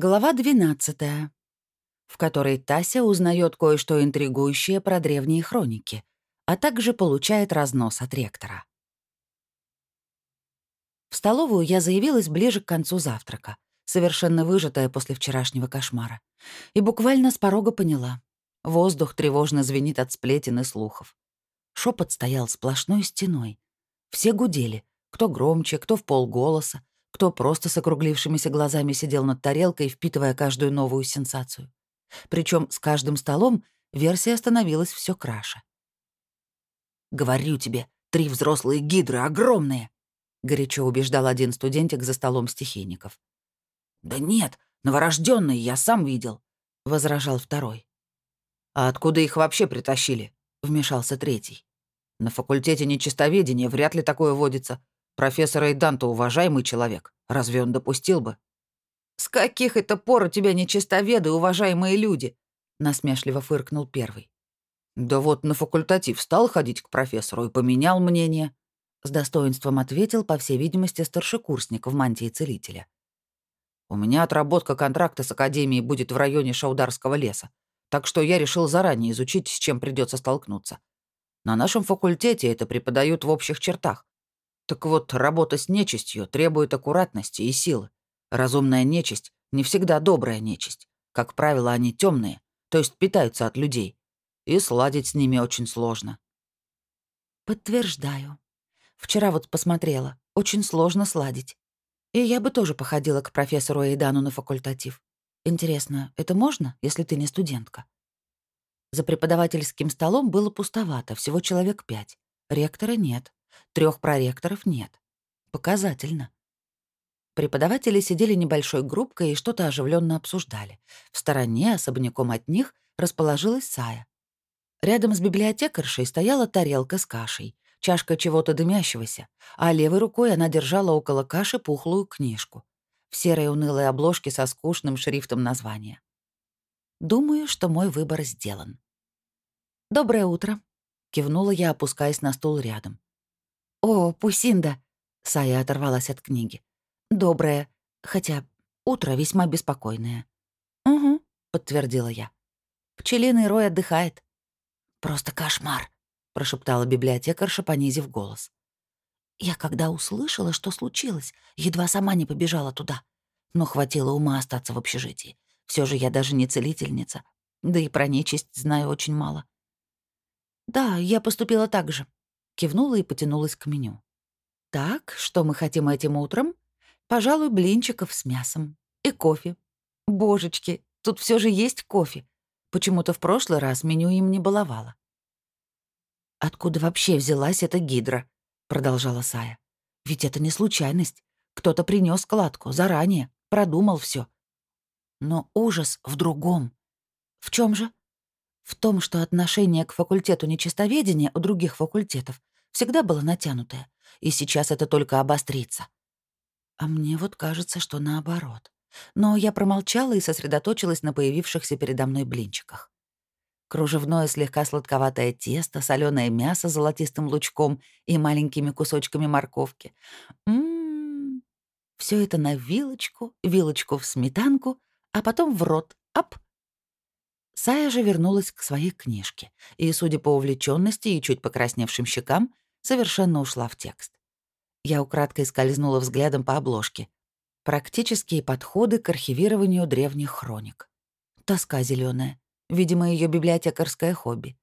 Глава 12, в которой Тася узнает кое-что интригующее про древние хроники, а также получает разнос от ректора. В столовую я заявилась ближе к концу завтрака, совершенно выжатая после вчерашнего кошмара, и буквально с порога поняла. Воздух тревожно звенит от сплетен и слухов. Шепот стоял сплошной стеной. Все гудели, кто громче, кто в полголоса, кто просто с округлившимися глазами сидел над тарелкой, впитывая каждую новую сенсацию. Причем с каждым столом версия становилась все краше. «Говорю тебе, три взрослые гидры огромные!» — горячо убеждал один студентик за столом стихийников. «Да нет, новорожденные я сам видел», — возражал второй. «А откуда их вообще притащили?» — вмешался третий. «На факультете нечистоведения вряд ли такое водится. Профессор Эйданто уважаемый человек. Разве он допустил бы? «С каких это пор у тебя нечистоведы, уважаемые люди?» — насмешливо фыркнул первый. «Да вот на факультатив стал ходить к профессору и поменял мнение», — с достоинством ответил, по всей видимости, старшекурсник в мантии целителя. «У меня отработка контракта с Академией будет в районе Шаударского леса, так что я решил заранее изучить, с чем придется столкнуться. На нашем факультете это преподают в общих чертах, так вот, работа с нечистью требует аккуратности и силы. Разумная нечисть не всегда добрая нечисть. Как правило, они темные, то есть питаются от людей. И сладить с ними очень сложно. Подтверждаю. Вчера вот посмотрела. Очень сложно сладить. И я бы тоже походила к профессору Эйдану на факультатив. Интересно, это можно, если ты не студентка? За преподавательским столом было пустовато, всего человек пять. Ректора нет. Трех проректоров нет. Показательно. Преподаватели сидели небольшой группкой и что-то оживленно обсуждали. В стороне, особняком от них, расположилась Сая. Рядом с библиотекаршей стояла тарелка с кашей, чашка чего-то дымящегося, а левой рукой она держала около каши пухлую книжку в серой унылой обложке со скучным шрифтом названия. Думаю, что мой выбор сделан. «Доброе утро», — кивнула я, опускаясь на стул рядом. «О, Пусинда!» — Сая оторвалась от книги. «Доброе, хотя утро весьма беспокойное». «Угу», — подтвердила я. «Пчелиный рой отдыхает». «Просто кошмар», — прошептала библиотекарша, понизив голос. Я когда услышала, что случилось, едва сама не побежала туда. Но хватило ума остаться в общежитии. Все же я даже не целительница, да и про нечисть знаю очень мало. Да, я поступила так же, кивнула и потянулась к меню. «Так, что мы хотим этим утром? Пожалуй, блинчиков с мясом. И кофе. Божечки, тут все же есть кофе. Почему-то в прошлый раз меню им не баловало». «Откуда вообще взялась эта гидра?» — продолжала Сая. «Ведь это не случайность. Кто-то принес кладку заранее, продумал все. Но ужас в другом. В чем же? В том, что отношение к факультету нечистоведения у других факультетов всегда было натянутое, и сейчас это только обострится. А мне вот кажется, что наоборот. Но я промолчала и сосредоточилась на появившихся передо мной блинчиках. Кружевное слегка сладковатое тесто, соленое мясо с золотистым лучком и маленькими кусочками морковки. Ммм. Все это на вилочку, вилочку в сметанку, а потом в рот. Ап! Сая же вернулась к своей книжке и, судя по увлеченности и чуть покрасневшим щекам, совершенно ушла в текст. Я украдкой скользнула взглядом по обложке. Практические подходы к архивированию древних хроник. Тоска зеленая, видимо, ее библиотекарское хобби.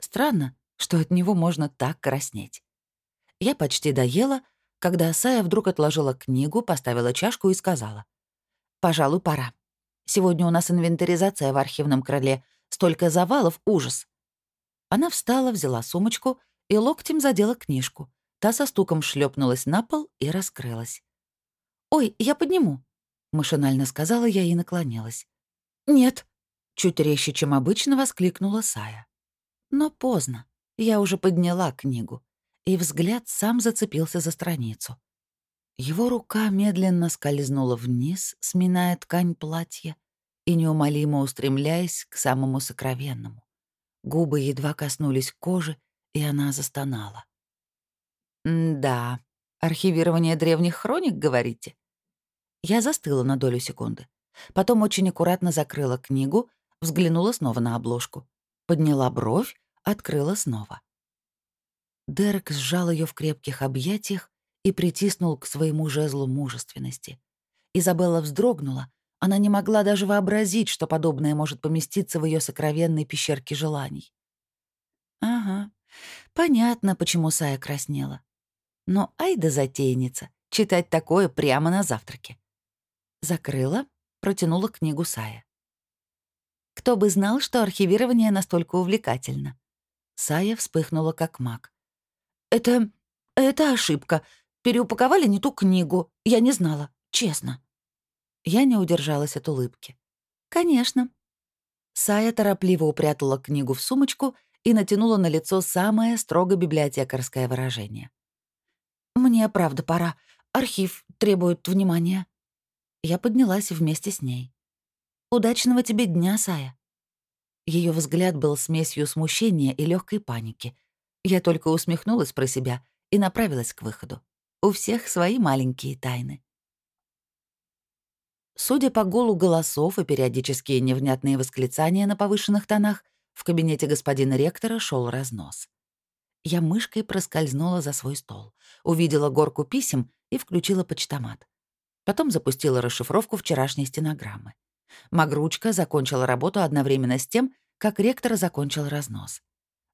Странно, что от него можно так краснеть. Я почти доела, когда Сая вдруг отложила книгу, поставила чашку и сказала. «Пожалуй, пора. Сегодня у нас инвентаризация в архивном крыле. Столько завалов, ужас». Она встала, взяла сумочку — и локтем задела книжку. Та со стуком шлепнулась на пол и раскрылась. «Ой, я подниму», — машинально сказала я и наклонилась. «Нет», — чуть резче, чем обычно, воскликнула Сая. Но поздно. Я уже подняла книгу, и взгляд сам зацепился за страницу. Его рука медленно скользнула вниз, сминая ткань платья и неумолимо устремляясь к самому сокровенному. Губы едва коснулись кожи, и она застонала. «Да, архивирование древних хроник, говорите?» Я застыла на долю секунды. Потом очень аккуратно закрыла книгу, взглянула снова на обложку. Подняла бровь, открыла снова. Дерек сжал ее в крепких объятиях и притиснул к своему жезлу мужественности. Изабелла вздрогнула. Она не могла даже вообразить, что подобное может поместиться в ее сокровенной пещерке желаний. Ага, понятно, почему Сая краснела. Но ай да затейница, читать такое прямо на завтраке. Закрыла, протянула книгу Сая. Кто бы знал, что архивирование настолько увлекательно. Сая вспыхнула как маг. «Это... это ошибка. Переупаковали не ту книгу. Я не знала, честно». Я не удержалась от улыбки. «Конечно». Сая торопливо упрятала книгу в сумочку и натянула на лицо самое строго библиотекарское выражение. «Мне правда пора. Архив требует внимания». Я поднялась вместе с ней. «Удачного тебе дня, Сая». Ее взгляд был смесью смущения и легкой паники. Я только усмехнулась про себя и направилась к выходу. У всех свои маленькие тайны. Судя по гулу голосов и периодические невнятные восклицания на повышенных тонах, в кабинете господина ректора шел разнос. Я мышкой проскользнула за свой стол, увидела горку писем и включила почтомат. Потом запустила расшифровку вчерашней стенограммы. Магручка закончила работу одновременно с тем, как ректор закончил разнос.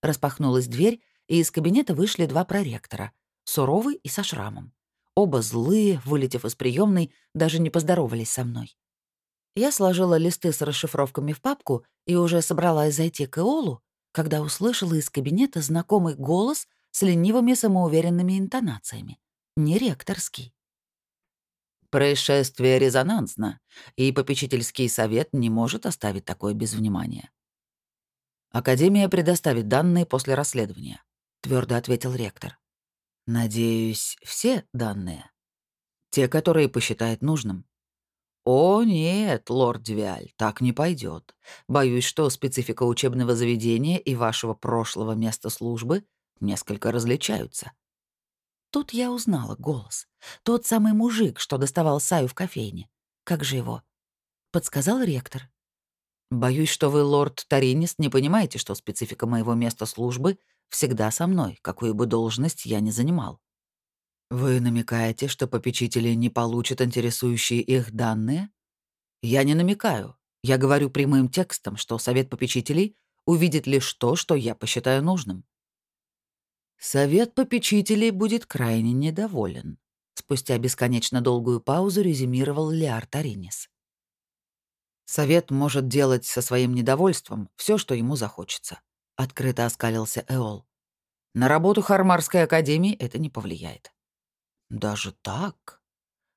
Распахнулась дверь, и из кабинета вышли два проректора, суровый и со шрамом. Оба злые, вылетев из приемной, даже не поздоровались со мной. Я сложила листы с расшифровками в папку и уже собралась зайти к Эолу, когда услышала из кабинета знакомый голос с ленивыми самоуверенными интонациями. Не ректорский. Происшествие резонансно, и попечительский совет не может оставить такое без внимания. Академия предоставит данные после расследования, твердо ответил ректор. Надеюсь, все данные. Те, которые посчитает нужным. «О, нет, лорд Девиаль, так не пойдет. Боюсь, что специфика учебного заведения и вашего прошлого места службы несколько различаются». Тут я узнала голос. Тот самый мужик, что доставал Саю в кофейне. Как же его? Подсказал ректор. «Боюсь, что вы, лорд Таринис, не понимаете, что специфика моего места службы всегда со мной, какую бы должность я ни занимал. Вы намекаете, что попечители не получат интересующие их данные? Я не намекаю. Я говорю прямым текстом, что совет попечителей увидит лишь то, что я посчитаю нужным. Совет попечителей будет крайне недоволен. Спустя бесконечно долгую паузу резюмировал Леар Таринис. Совет может делать со своим недовольством все, что ему захочется. Открыто оскалился Эол. На работу Хармарской академии это не повлияет. Даже так?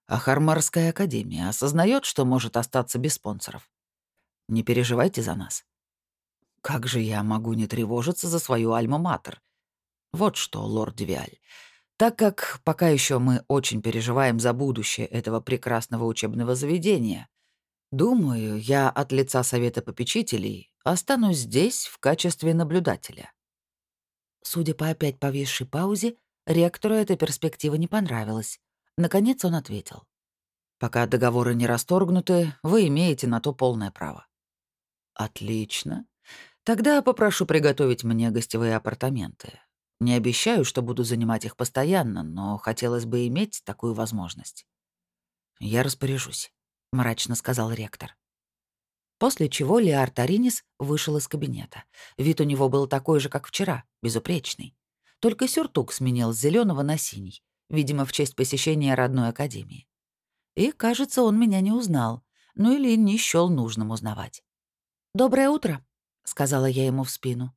А Хармарская академия осознает, что может остаться без спонсоров. Не переживайте за нас. Как же я могу не тревожиться за свою альма-матер, вот что, лорд Девиаль. Так как пока еще мы очень переживаем за будущее этого прекрасного учебного заведения, думаю, я от лица Совета попечителей останусь здесь в качестве наблюдателя. Судя по опять повисшей паузе, ректору эта перспектива не понравилась. Наконец он ответил. «Пока договоры не расторгнуты, вы имеете на то полное право». «Отлично. Тогда попрошу приготовить мне гостевые апартаменты. Не обещаю, что буду занимать их постоянно, но хотелось бы иметь такую возможность. «Я распоряжусь», — мрачно сказал ректор. После чего Леар Таринис вышел из кабинета. Вид у него был такой же, как вчера, безупречный. Только сюртук сменил с зеленого на синий, видимо, в честь посещения родной академии. И, кажется, он меня не узнал, ну или не счёл нужным узнавать. «Доброе утро», — сказала я ему в спину.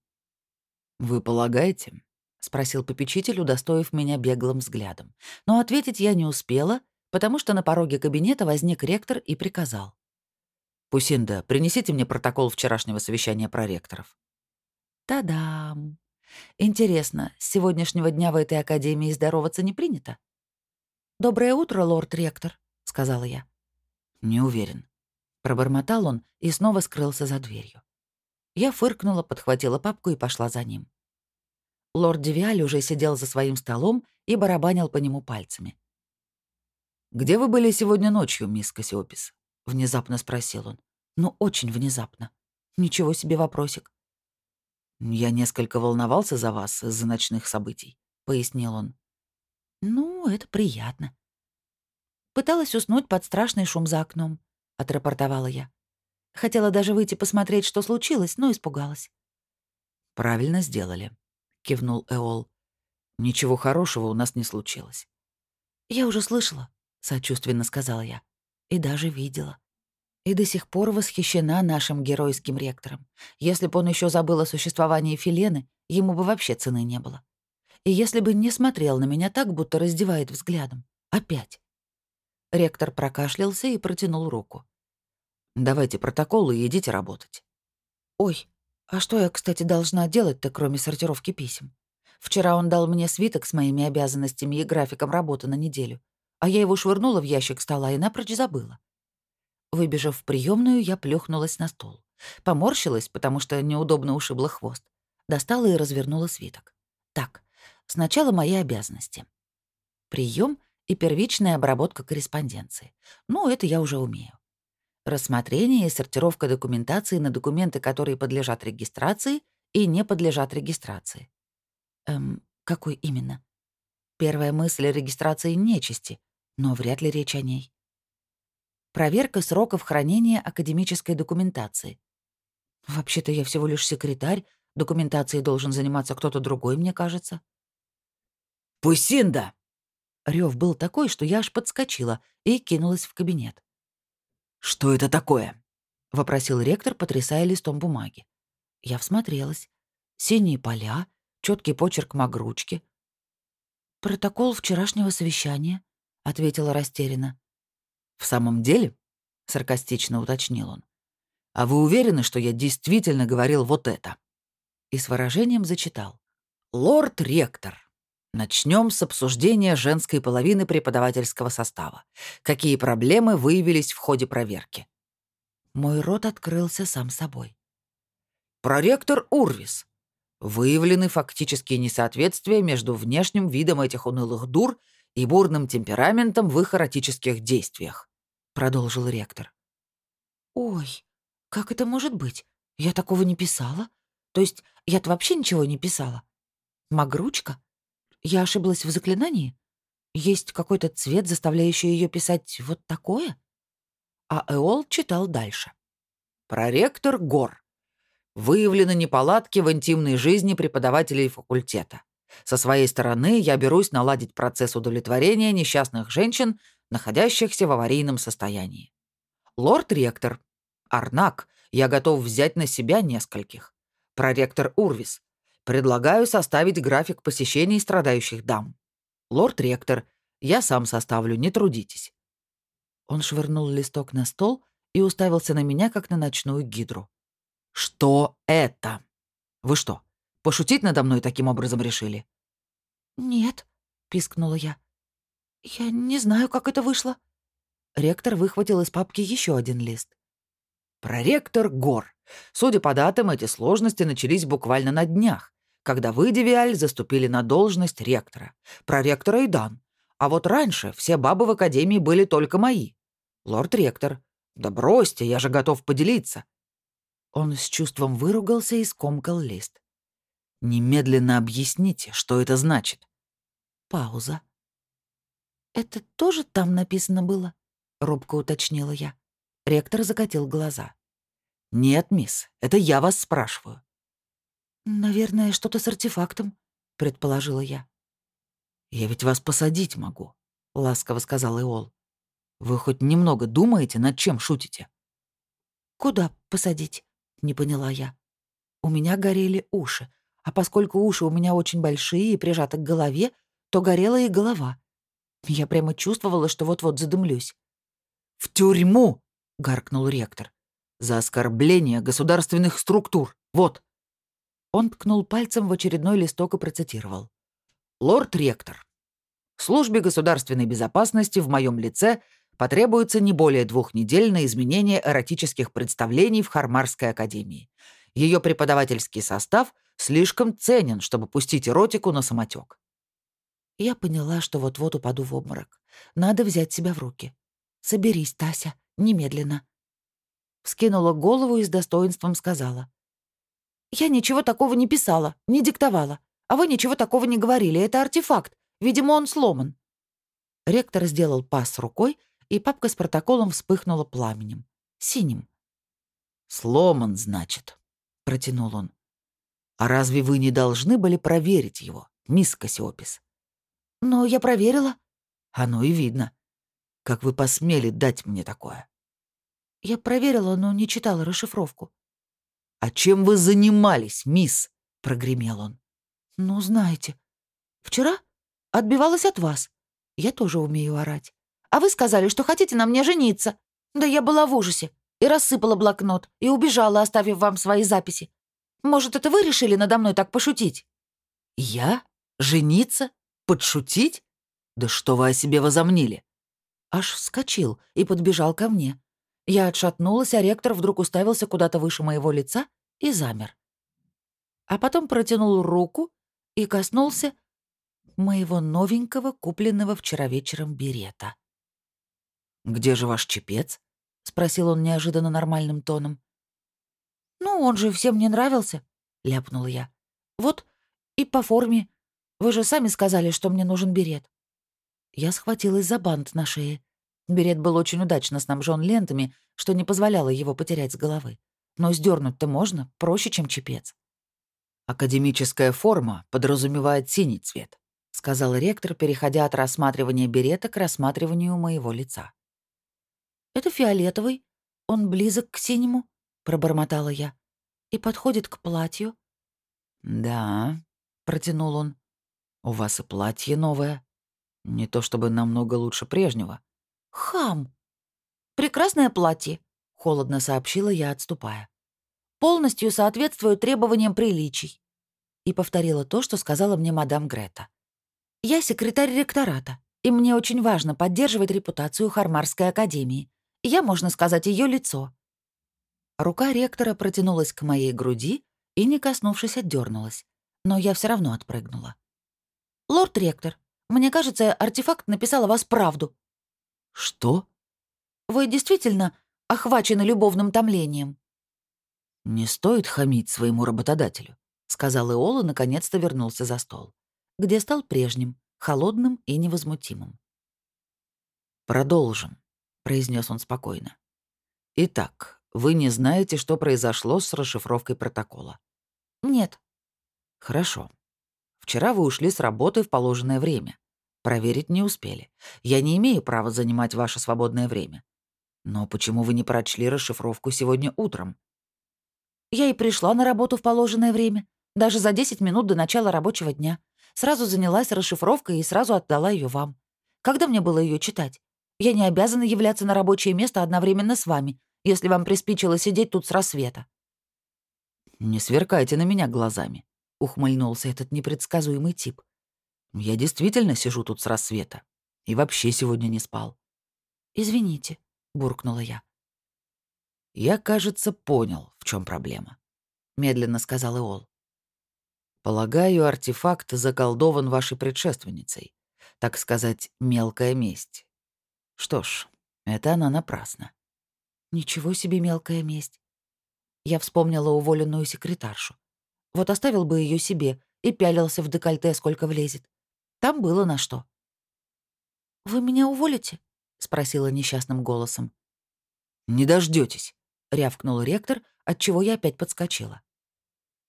«Вы полагаете?» — спросил попечитель, удостоив меня беглым взглядом. Но ответить я не успела, потому что на пороге кабинета возник ректор и приказал. «Пусинда, принесите мне протокол вчерашнего совещания проректоров». «Та-дам! Интересно, с сегодняшнего дня в этой академии здороваться не принято?» «Доброе утро, лорд-ректор», — сказала я. «Не уверен». Пробормотал он и снова скрылся за дверью. Я фыркнула, подхватила папку и пошла за ним. Лорд Девиаль уже сидел за своим столом и барабанил по нему пальцами. «Где вы были сегодня ночью, мисс Кассиопис? — внезапно спросил он. «Ну, очень внезапно. Ничего себе вопросик». «Я несколько волновался за вас из-за ночных событий», — пояснил он. «Ну, это приятно». Пыталась уснуть под страшный шум за окном, — отрапортовала я. Хотела даже выйти посмотреть, что случилось, но испугалась. «Правильно сделали», — кивнул Эол. «Ничего хорошего у нас не случилось». «Я уже слышала», — сочувственно сказала я. «И даже видела. И до сих пор восхищена нашим геройским ректором. Если бы он еще забыл о существовании Филены, ему бы вообще цены не было. И если бы не смотрел на меня так, будто раздевает взглядом. Опять. Ректор прокашлялся и протянул руку. «Давайте протоколы и идите работать». «Ой, а что я, кстати, должна делать-то, кроме сортировки писем? Вчера он дал мне свиток с моими обязанностями и графиком работы на неделю, а я его швырнула в ящик стола и напрочь забыла. Выбежав в приемную, я плюхнулась на стол. Поморщилась, потому что неудобно ушибла хвост. Достала и развернула свиток. Так, сначала мои обязанности. Прием и первичная обработка корреспонденции. Ну, это я уже умею. Рассмотрение и сортировка документации на документы, которые подлежат регистрации и не подлежат регистрации. Эм, какой именно? Первая мысль регистрации нечисти, но вряд ли речь о ней. Проверка сроков хранения академической документации. Вообще-то я всего лишь секретарь, документацией должен заниматься кто-то другой, мне кажется. «Пусинда!» Рев был такой, что я аж подскочила и кинулась в кабинет. «Что это такое?» — вопросил ректор, потрясая листом бумаги. Я всмотрелась. Синие поля, четкий почерк магручки. «Протокол вчерашнего совещания», — ответила растерянно. «В самом деле?» — саркастично уточнил он. «А вы уверены, что я действительно говорил вот это?» И с выражением зачитал. «Лорд-ректор, Начнем с обсуждения женской половины преподавательского состава. Какие проблемы выявились в ходе проверки? Мой рот открылся сам собой. Проректор Урвис. Выявлены фактические несоответствия между внешним видом этих унылых дур и бурным темпераментом в их эротических действиях, продолжил ректор. Ой, как это может быть? Я такого не писала. То есть я-то вообще ничего не писала. Магручка? Я ошиблась в заклинании? Есть какой-то цвет, заставляющий ее писать вот такое? А Эол читал дальше. Проректор Гор. Выявлены неполадки в интимной жизни преподавателей факультета. Со своей стороны я берусь наладить процесс удовлетворения несчастных женщин, находящихся в аварийном состоянии. Лорд-ректор. Арнак. Я готов взять на себя нескольких. Проректор Урвис. Предлагаю составить график посещений страдающих дам. Лорд-ректор, я сам составлю, не трудитесь». Он швырнул листок на стол и уставился на меня, как на ночную гидру. «Что это? Вы что, пошутить надо мной таким образом решили?» «Нет», — пискнула я. «Я не знаю, как это вышло». Ректор выхватил из папки еще один лист. «Проректор Гор. Судя по датам, эти сложности начались буквально на днях когда вы, Девиаль, заступили на должность ректора. Проректора и Дан. А вот раньше все бабы в академии были только мои. Лорд-ректор. Да бросьте, я же готов поделиться. Он с чувством выругался и скомкал лист. Немедленно объясните, что это значит. Пауза. «Это тоже там написано было?» — робко уточнила я. Ректор закатил глаза. «Нет, мисс, это я вас спрашиваю. «Наверное, что-то с артефактом», — предположила я. «Я ведь вас посадить могу», — ласково сказал Иол. «Вы хоть немного думаете, над чем шутите?» «Куда посадить?» — не поняла я. У меня горели уши, а поскольку уши у меня очень большие и прижаты к голове, то горела и голова. Я прямо чувствовала, что вот-вот задымлюсь. «В тюрьму!» — гаркнул ректор. «За оскорбление государственных структур. Вот!» Он ткнул пальцем в очередной листок и процитировал. «Лорд-ректор, службе государственной безопасности в моем лице потребуется не более двух недель на изменение эротических представлений в Хармарской академии. Ее преподавательский состав слишком ценен, чтобы пустить эротику на самотек. Я поняла, что вот-вот упаду в обморок. Надо взять себя в руки. Соберись, Тася, Немедленно. Вскинула голову и с достоинством сказала. «Я ничего такого не писала, не диктовала. А вы ничего такого не говорили. Это артефакт. Видимо, он сломан». Ректор сделал пас рукой, и папка с протоколом вспыхнула пламенем. Синим. «Сломан, значит», — протянул он. «А разве вы не должны были проверить его, мисс Кассиопис?» «Но я проверила». «Оно и видно. Как вы посмели дать мне такое?» Я проверила, но не читала расшифровку. «А чем вы занимались, мисс?» — прогремел он. «Ну, знаете. Вчера отбивалась от вас. Я тоже умею орать. А вы сказали, что хотите на мне жениться. Да я была в ужасе. И рассыпала блокнот, и убежала, оставив вам свои записи. Может, это вы решили надо мной так пошутить?» «Я? Жениться? Подшутить? Да что вы о себе возомнили?» Аж вскочил и подбежал ко мне. Я отшатнулась, а ректор вдруг уставился куда-то выше моего лица и замер. А потом протянул руку и коснулся моего новенького, купленного вчера вечером берета. «Где же ваш чепец?» — спросил он неожиданно нормальным тоном. «Ну, он же всем не нравился», — ляпнула я. «Вот и по форме. Вы же сами сказали, что мне нужен берет». Я схватилась за бант на шее. Берет был очень удачно снабжен лентами, что не позволяло его потерять с головы. Но сдернуть-то можно, проще, чем чепец. «Академическая форма подразумевает синий цвет», — сказал ректор, переходя от рассматривания берета к рассматриванию моего лица. «Это фиолетовый. Он близок к синему», — пробормотала я. «И подходит к платью». «Да», — протянул он. «У вас и платье новое. Не то чтобы намного лучше прежнего». «Хам!» «Прекрасное платье», — холодно сообщила я, отступая. «Полностью соответствует требованиям приличий». И повторила то, что сказала мне мадам Грета. «Я секретарь ректората, и мне очень важно поддерживать репутацию Хармарской академии. Я, можно сказать, ее лицо». Рука ректора протянулась к моей груди и, не коснувшись, отдернулась. Но я все равно отпрыгнула. «Лорд ректор, мне кажется, артефакт написал о вас правду», «Что?» «Вы действительно охвачены любовным томлением?» «Не стоит хамить своему работодателю», — сказал Иола, наконец-то вернулся за стол, где стал прежним, холодным и невозмутимым. «Продолжим», — произнес он спокойно. «Итак, вы не знаете, что произошло с расшифровкой протокола?» «Нет». «Хорошо. Вчера вы ушли с работы в положенное время. Проверить не успели. Я не имею права занимать ваше свободное время. Но почему вы не прочли расшифровку сегодня утром? Я и пришла на работу в положенное время. Даже за 10 минут до начала рабочего дня. Сразу занялась расшифровкой и сразу отдала ее вам. Когда мне было ее читать? Я не обязана являться на рабочее место одновременно с вами, если вам приспичило сидеть тут с рассвета. «Не сверкайте на меня глазами», — ухмыльнулся этот непредсказуемый тип. Я действительно сижу тут с рассвета. И вообще сегодня не спал. «Извините», — буркнула я. «Я, кажется, понял, в чем проблема», — медленно сказал Иол. «Полагаю, артефакт заколдован вашей предшественницей. Так сказать, мелкая месть. Что ж, это она напрасно». «Ничего себе мелкая месть». Я вспомнила уволенную секретаршу. Вот оставил бы ее себе и пялился в декольте, сколько влезет. Там было на что. «Вы меня уволите?» — спросила несчастным голосом. «Не дождетесь, рявкнул ректор, отчего я опять подскочила.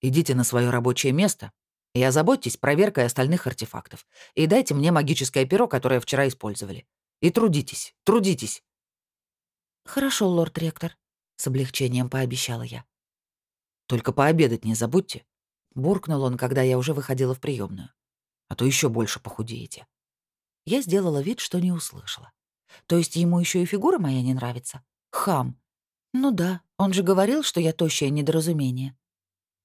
«Идите на свое рабочее место и озаботьтесь проверкой остальных артефактов. И дайте мне магическое перо, которое вчера использовали. И трудитесь, трудитесь». «Хорошо, лорд-ректор», — с облегчением пообещала я. «Только пообедать не забудьте», — буркнул он, когда я уже выходила в приемную а то еще больше похудеете». Я сделала вид, что не услышала. То есть ему еще и фигура моя не нравится? Хам. Ну да, он же говорил, что я тощее недоразумение.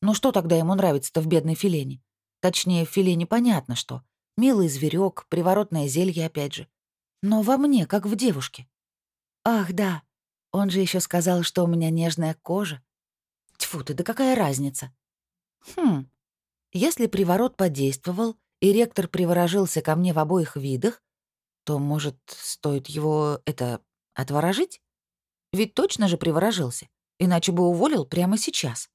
Ну что тогда ему нравится-то в бедной филене? Точнее, в филене понятно что. Милый зверек, приворотное зелье опять же. Но во мне, как в девушке. Ах, да. Он же еще сказал, что у меня нежная кожа. Тьфу ты, да какая разница? Хм. Если приворот подействовал, и ректор приворожился ко мне в обоих видах, то, может, стоит его, это, отворожить? Ведь точно же приворожился, иначе бы уволил прямо сейчас.